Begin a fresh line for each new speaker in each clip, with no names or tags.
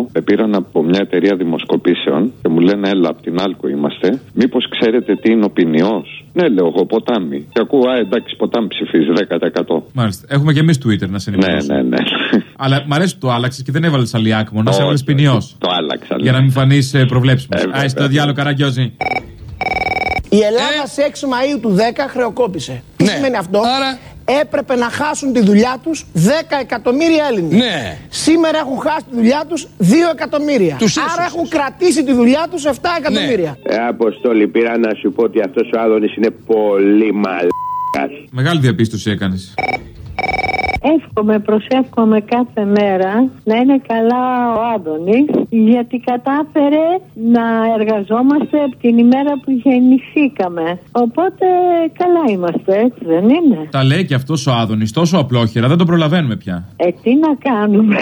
τηλέφωνο, με πήραν από μια εταιρεία δημοσκοπήσεων και μου λένε, Έλα, από την Άλκο είμαστε. Μήπως ξέρετε τι είναι ο Πηνειός; Ναι, λέω εγώ, ποτάμι. Και ακούω, Α, εντάξει, ποτάμι ψηφίζει 10%.
Μάλιστα. Έχουμε και εμείς Twitter να σε
Ναι,
ενημερώσουμε.
ναι, ναι.
Αλλά μ' αρέσει που το άλλαξες και δεν έβαλες αλιάκμο, να σε
Όχι,
έβαλες
όχι.
Πηνειός.
Το άλλαξα.
Για να μην φανείς προβλέψιμος.
Ε, βέβαια.
Άι στο διάολο, καραγκιόζη.
Η Ελλάδα σε 6 Μαΐου του 10 χρεοκόπησε. Τι
Ναι.
σημαίνει αυτό;
Άρα-
Έπρεπε να χάσουν τη δουλειά τους 10 εκατομμύρια Έλληνες.
Ναι.
Σήμερα έχουν χάσει τη δουλειά τους 2 εκατομμύρια.
Τους
Άρα
ίσους.
έχουν κρατήσει τη δουλειά τους 7 εκατομμύρια.
Ε, Αποστόλη, πήρα να σου πω ότι αυτός ο Άδωνης είναι πολύ μαλάκας.
Μεγάλη διαπίστωση έκανες.
Εύχομαι, προσεύχομαι κάθε μέρα να είναι καλά ο Άδωνης γιατί κατάφερε να εργαζόμαστε από την ημέρα που γεννηθήκαμε. Οπότε καλά είμαστε, έτσι δεν είναι;
Τα λέει και αυτός ο Άδωνης τόσο απλόχερα, δεν το προλαβαίνουμε πια.
Ε, τι να κάνουμε,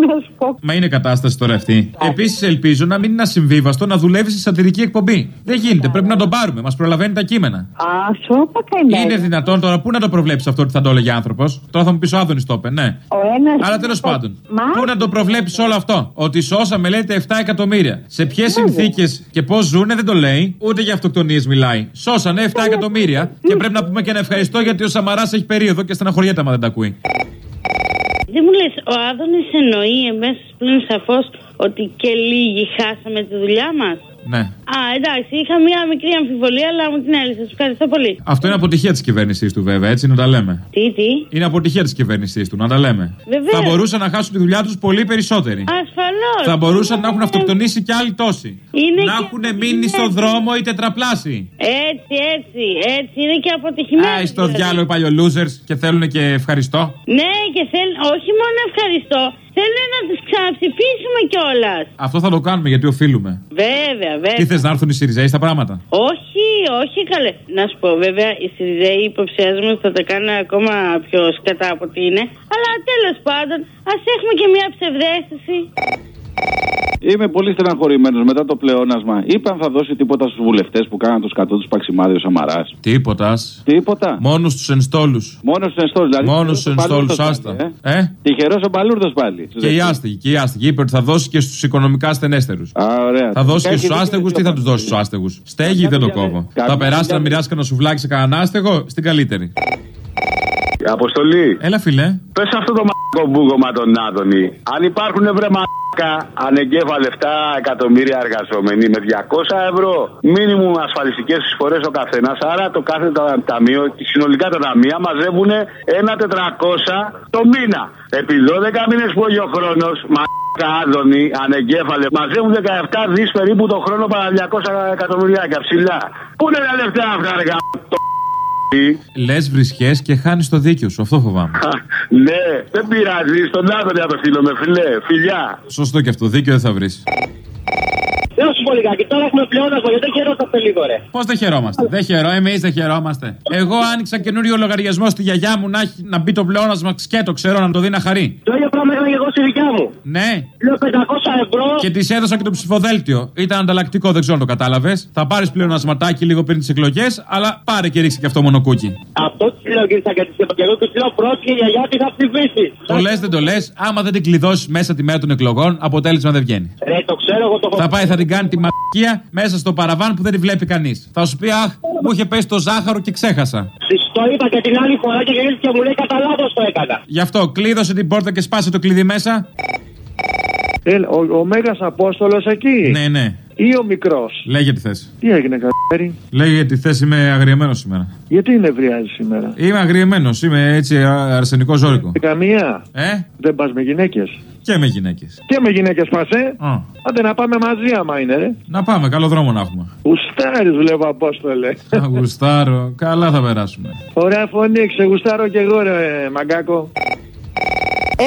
τι να σου πω.
Μα είναι κατάσταση τώρα αυτή. Επίσης, ελπίζω να μην είναι ασυμβίβαστο να δουλεύεις σε σατυρική εκπομπή. Δεν γίνεται, πρέπει να τον πάρουμε. Μας προλαβαίνει τα κείμενα.
Α, σου είπα καημένο.
Είναι δυνατόν τώρα, πού να το προβλέψεις αυτό ότι θα το έλεγε άνθρωπος; Τώρα θα μου πεις ο Άδωνης το είπε, ναι.
Ο ένας
Αλλά
είναι
τέλος
το-
πάντων,
Μα,
πού να το προβλέψεις όλο αυτό; Ότι σώσαμε, λέτε, 7 εκατομμύρια. Σε ποιες συνθήκες και πώς ζουνε δεν το λέει. Ούτε για αυτοκτονίες μιλάει. Σώσανε 7 εκατομμύρια. Και πρέπει να πούμε και ένα ευχαριστώ γιατί ο Σαμαράς έχει περίοδο και στεναχωριέται άμα δεν τα ακούει.
Δεν μου λες, ο Άδωνης εννοεί εμέσως πλην σαφώς ότι και λίγοι χάσαμε τη δουλειά μας;
Ναι.
Α, εντάξει, είχα μια μικρή αμφιβολία, αλλά μου την έλυσες. Ευχαριστώ πολύ.
Αυτό είναι αποτυχία της κυβέρνησής του, βέβαια, έτσι να τα λέμε.
Τι, τι;
Είναι αποτυχία της κυβέρνησής του, να τα λέμε.
Βεβαίως.
Θα μπορούσαν να χάσουν τη δουλειά τους πολύ περισσότεροι.
Ασφαλώς.
Θα μπορούσαν να έχουν αυτοκτονήσει κι άλλοι τόσοι.
Είναι
να
και
έχουν μείνει στον
αποτυχημένοι.
δρόμο οι τετραπλάσιοι.
Έτσι, έτσι, έτσι. Είναι και αποτυχημένοι.
Α, στο
δηλαδή.
διάλογο οι παλιολούζερς και θέλουν και ευχαριστώ.
Ναι, και θέλουν, όχι μόνο ευχαριστώ, θέλουν να τους ξαναψηφίσουμε κιόλας.
Αυτό θα το κάνουμε γιατί οφείλουμε.
Βέβαια, βέβαια.
Τι θες να έρθουν οι Σιριζέοι στα πράγματα;
Όχι, όχι καλέ. Να σου πω, βέβαια, οι Σιριζέοι υποψιάζομαι ότι θα τα κάνουν ακόμα πιο σκατά από ότι είναι. Αλλά τέλος πάντων, ας έχουμε και μια ψευδέστηση.
Είμαι πολύ στεναχωρημένος μετά το πλεόνασμα. Είπαν θα δώσει τίποτα στους βουλευτές που κάναν το σκατό τους Παξιμάδη ο Σαμαράς.
Τίποτας.
Τίποτα.
Μόνος στου ενστόλους.
Μόνος στου ενστόλους. Δηλαδή,
Μόνος στου
τυχερός ο
ενστόλους,
Μπαλούρδος
άστα.
πάλι, Ε.
Ε;
Τυχερός ο Μπαλούρδο πάλι.
Και οι άστεγοι, και οι άστεγοι. Είπε ότι θα δώσει και στους οικονομικά ασθενέστερους.
Α, ωραία.
Θα δώσει και
Έχει
στους
δίκιο
άστεγους,
και
τι
ο
θα τους δώσει
Παπαδόπουλος.
στου άστεγους; Στέγη δεν το
Κάποια
κόβω.
μια-
Θα περάσει
κάποια
να
μια-
μοιράσει κανένα σουβλάκι σε κανέναν άστεγο στην καλύτερη.
Αποστολή,
Έλα, φιλέ.
πες αυτό το μαλακό μπούγωμα τον Άδωνη. Αν υπάρχουν βρε μαλάκα ανεγκέφαλα 7 εκατομμύρια εργαζόμενοι με 200 ευρώ μήνυμου ασφαλιστικές εισφορές ο καθένας, άρα το κάθε τα- ταμείο και συνολικά τα ταμεία μαζεύουν ένα 400 το μήνα. Επί 12 μήνες που έχει ο χρόνος, μαλάκα Άδωνη, ανεγκέφαλε, μαζεύουν 17 δις περίπου το χρόνο παρά 200 εκατομμυριάκια ψηλά. Πού είναι τα λεφτά αυτά, ρε γαμ- το
Λες βρισχές και χάνεις το δίκιο σου. Αυτό φοβάμαι.
ναι, δεν πειράζει. Στον Άδωνη απευθύνομαι, φιλέ. Φιλιά.
Σωστό και αυτό. Δίκιο δεν θα βρεις.
Δεν σου πω λιγάκι, τώρα έχουμε πλεόνασμα γιατί δεν χαιρόμαστε λίγο, ρε.
Πώς δεν χαιρόμαστε; Δεν χαιρό, εμείς δεν χαιρόμαστε. Εγώ άνοιξα καινούριο λογαριασμό στη γιαγιά μου να, έχει, να μπει το πλεόνασμα σκέτο, ξέρω να το δει να χαρεί.
Το ίδιο πράγμα έκανα και εγώ στη δικιά μου.
Ναι.
Λέω 500 ευρώ.
Και της έδωσα και το ψηφοδέλτιο. Ήταν ανταλλακτικό, δεν ξέρω αν το κατάλαβες. Θα πάρεις πλεονασματάκι λίγο πριν τις εκλογές, αλλά πάρε και ρίξει και αυτό μονοκούκι.
Αυτό τι λέω κύριε Σαγκατή και εγώ του λέω πρόσχε για γιατί θα ψηφίσει.
Το λες, δεν το λες. Άμα δεν την κλειδώσεις μέσα τη μέρα των εκλογών, αποτέλεσμα δεν βγαίνει.
Ρε, το ξέρω εγώ το έχω
Θα πάει, θα την κάνει τη μαλακία μέσα στο παραβάν που δεν τη βλέπει κανείς. Θα σου πει, Αχ, μου είχε πέσει το ζάχαρο και ξέχασα.
Της το είπα και την άλλη φορά και γυρίζει και μου λέει κατά λάθος το έκανα.
Γι' αυτό κλείδωσε την πόρτα και σπάσε το κλειδί μέσα.
Έλα, ο, ο Μέγας Απόστολος εκεί.
Ναι, ναι.
Ή ο μικρός.
Λέγε τη θέση.
Τι έγινε, Καπέρι.
Λέγε τη θέση, είμαι αγριεμένος σήμερα.
Γιατί νευριάζει σήμερα;
Είμαι αγριεμένος, είμαι έτσι α- αρσενικό ζώρικο.
Σε καμία.
Ε,
Δεν πας με γυναίκες;
Και με γυναίκες.
Και με γυναίκες πας, ε. Άντε να πάμε μαζί άμα είναι, ρε.
Να πάμε, καλό δρόμο να έχουμε.
Γουστάρεις βλέπω Απόστολε.
Α, Γουστάρω, καλά θα περάσουμε.
Ωραία φωνή, ξεγουστάρω κι εγώ ρε μαγκάκο.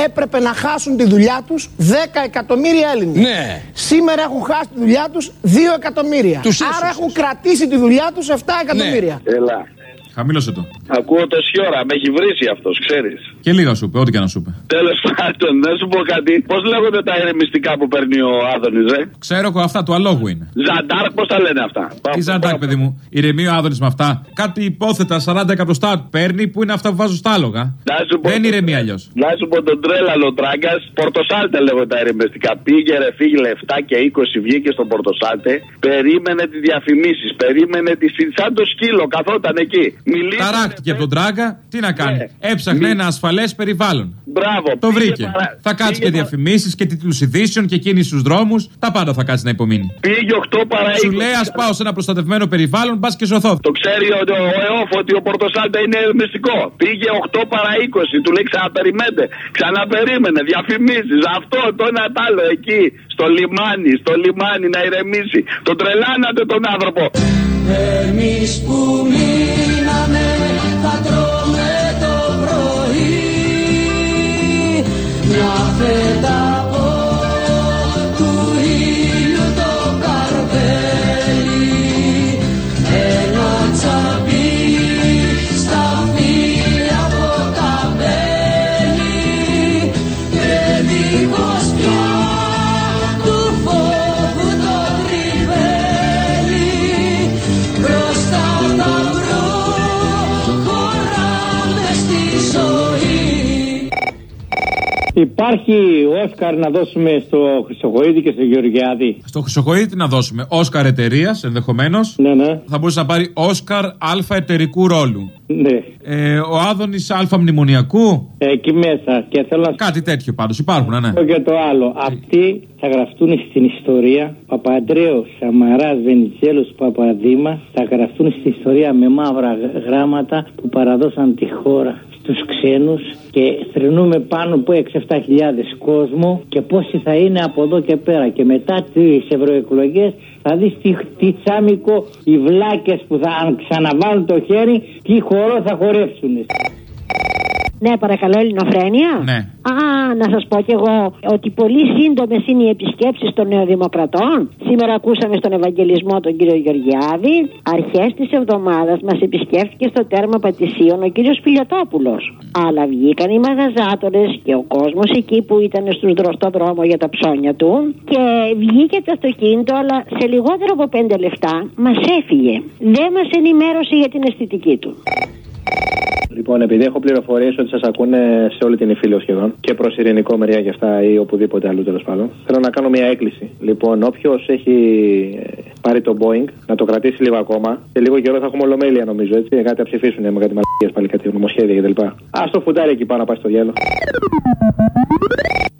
Έπρεπε να χάσουν τη δουλειά τους 10 εκατομμύρια Έλληνες.
Ναι.
Σήμερα έχουν χάσει τη δουλειά τους 2 εκατομμύρια.
Τους
Άρα
ίσους.
έχουν κρατήσει τη δουλειά τους 7 εκατομμύρια.
Έλα.
Χαμήλωσε το.
Ακούω τόση ώρα, με έχει βρήσει αυτός, ξέρεις.
Και λίγα σου είπε, ό,τι και να σου είπε.
Τέλος πάντων, να σου πω κάτι. Πώς λέγονται τα ηρεμιστικά που παίρνει ο Άδωνης, ρε.
Ξέρω εγώ αυτά του αλόγου είναι.
Ζαντάρ, πώς τα λένε αυτά;
Τι ζαντάκ, παιδί μου. Ηρεμεί ο Άδωνης με αυτά. Κάτι υπόθετα 40 εκατοστά παίρνει που είναι αυτά που βάζω στα άλογα.
Να σου πω,
Δεν ηρεμεί αλλιώς.
Να σου πω τον τρέλαλο τράγκας, Πορτοσάλτε λέγονται τα ηρεμιστικά. Πήγε ρε, φύγει λεφτά και 20 βγήκε στον Πορτοσάλτε. Περίμενε τις διαφημίσεις, περίμενε τη. σαν το σκύλο, καθόταν εκεί. Μιλήσανε,
Ταράχτηκε από τον τράγκα, τι να κάνει.
Ναι.
Έψαχνε
Μη-
ένα ασφαλέ περιβάλλον.
Μπράβο.
Το
πήγε
βρήκε.
παρα-
Θα κάτσει και
πήγε πα-
διαφημίσεις και τίτλους ειδήσεων και κίνηση στους δρόμους. Τα πάντα θα κάτσει να υπομείνει.
Πήγε 8 παρά 20.
Σου λέει, ας πάω σε ένα προστατευμένο περιβάλλον, μπας και ζωθώ.
Το ξέρει ο, ο ΕΟΦ ότι ο Πορτοσάλτα είναι μυστικό. Πήγε 8 παρά 20. Του λέει ξαναπεριμένετε. Ξαναπερίμενε. Διαφημίσει. Αυτό το ένα τ' άλλο εκεί. Στο λιμάνι. Στο λιμάνι να ηρεμήσει. Τον τρελάνατε τον άνθρωπο.
Εμείς που μια φέτα
Υπάρχει Όσκαρ να δώσουμε στο Χρυσοχοίδη και στο Γεωργιάδη;
Στο Χρυσοχοίδη τι να δώσουμε. Όσκαρ εταιρείας ενδεχομένως.
Ναι, ναι.
Θα μπορούσε να πάρει Όσκαρ Α εταιρικού ρόλου.
Ναι.
Ε, ο Άδωνης Α μνημονιακού;
Ε, εκεί μέσα. Και θέλω να σου
Κάτι τέτοιο πάντως. Υπάρχουν, ναι.
πω και το άλλο. Αυτοί θα γραφτούν στην ιστορία. Παπαντρέος, Σαμαράς, Βενιζέλος, Παπαδήμας θα γραφτούν στην ιστορία με μαύρα γ- γράμματα που παραδώσαν τη χώρα στους ξένους και θρυνούμε πάνω από 6-7 χιλιάδες κόσμο και πόσοι θα είναι από εδώ και πέρα και μετά τις ευρωεκλογές θα δεις τι, τι τσάμικο οι βλάκες που θα αν ξαναβάλουν το χέρι τι χορό θα χορέψουν.
Ναι, παρακαλώ, Ελληνοφρένεια.
Ναι.
Α, να σας πω κι εγώ ότι πολύ σύντομες είναι οι επισκέψεις των Νεοδημοκρατών. Σήμερα ακούσαμε στον Ευαγγελισμό τον κύριο Γεωργιάδη. Αρχές της εβδομάδας μας επισκέφθηκε στο τέρμα Πατησίων ο κύριος Φιλιοτόπουλος. Αλλά βγήκαν οι μαγαζάτορες και ο κόσμος εκεί που ήταν στους δρο- στο δρόμο για τα ψώνια του. Και βγήκε το αυτοκίνητο, αλλά σε λιγότερο από πέντε λεφτά μας έφυγε. Δεν μας ενημέρωσε για την αισθητική του.
Λοιπόν, επειδή έχω πληροφορίες ότι σας ακούνε σε όλη την Ιφίλιο σχεδόν και προς ειρηνικό μεριά και αυτά ή οπουδήποτε αλλού τέλος πάντων, θέλω να κάνω μια έκκληση. Λοιπόν, όποιος έχει ε, πάρει το Boeing να το κρατήσει λίγο ακόμα. Σε λίγο καιρό θα έχουμε ολομέλεια νομίζω έτσι. Κάτι θα ψηφίσουν με κάτι μαλακίες πάλι κάτι νομοσχέδια κτλ. Α το φουντάρει εκεί πάνω να πάει στο διάλογο.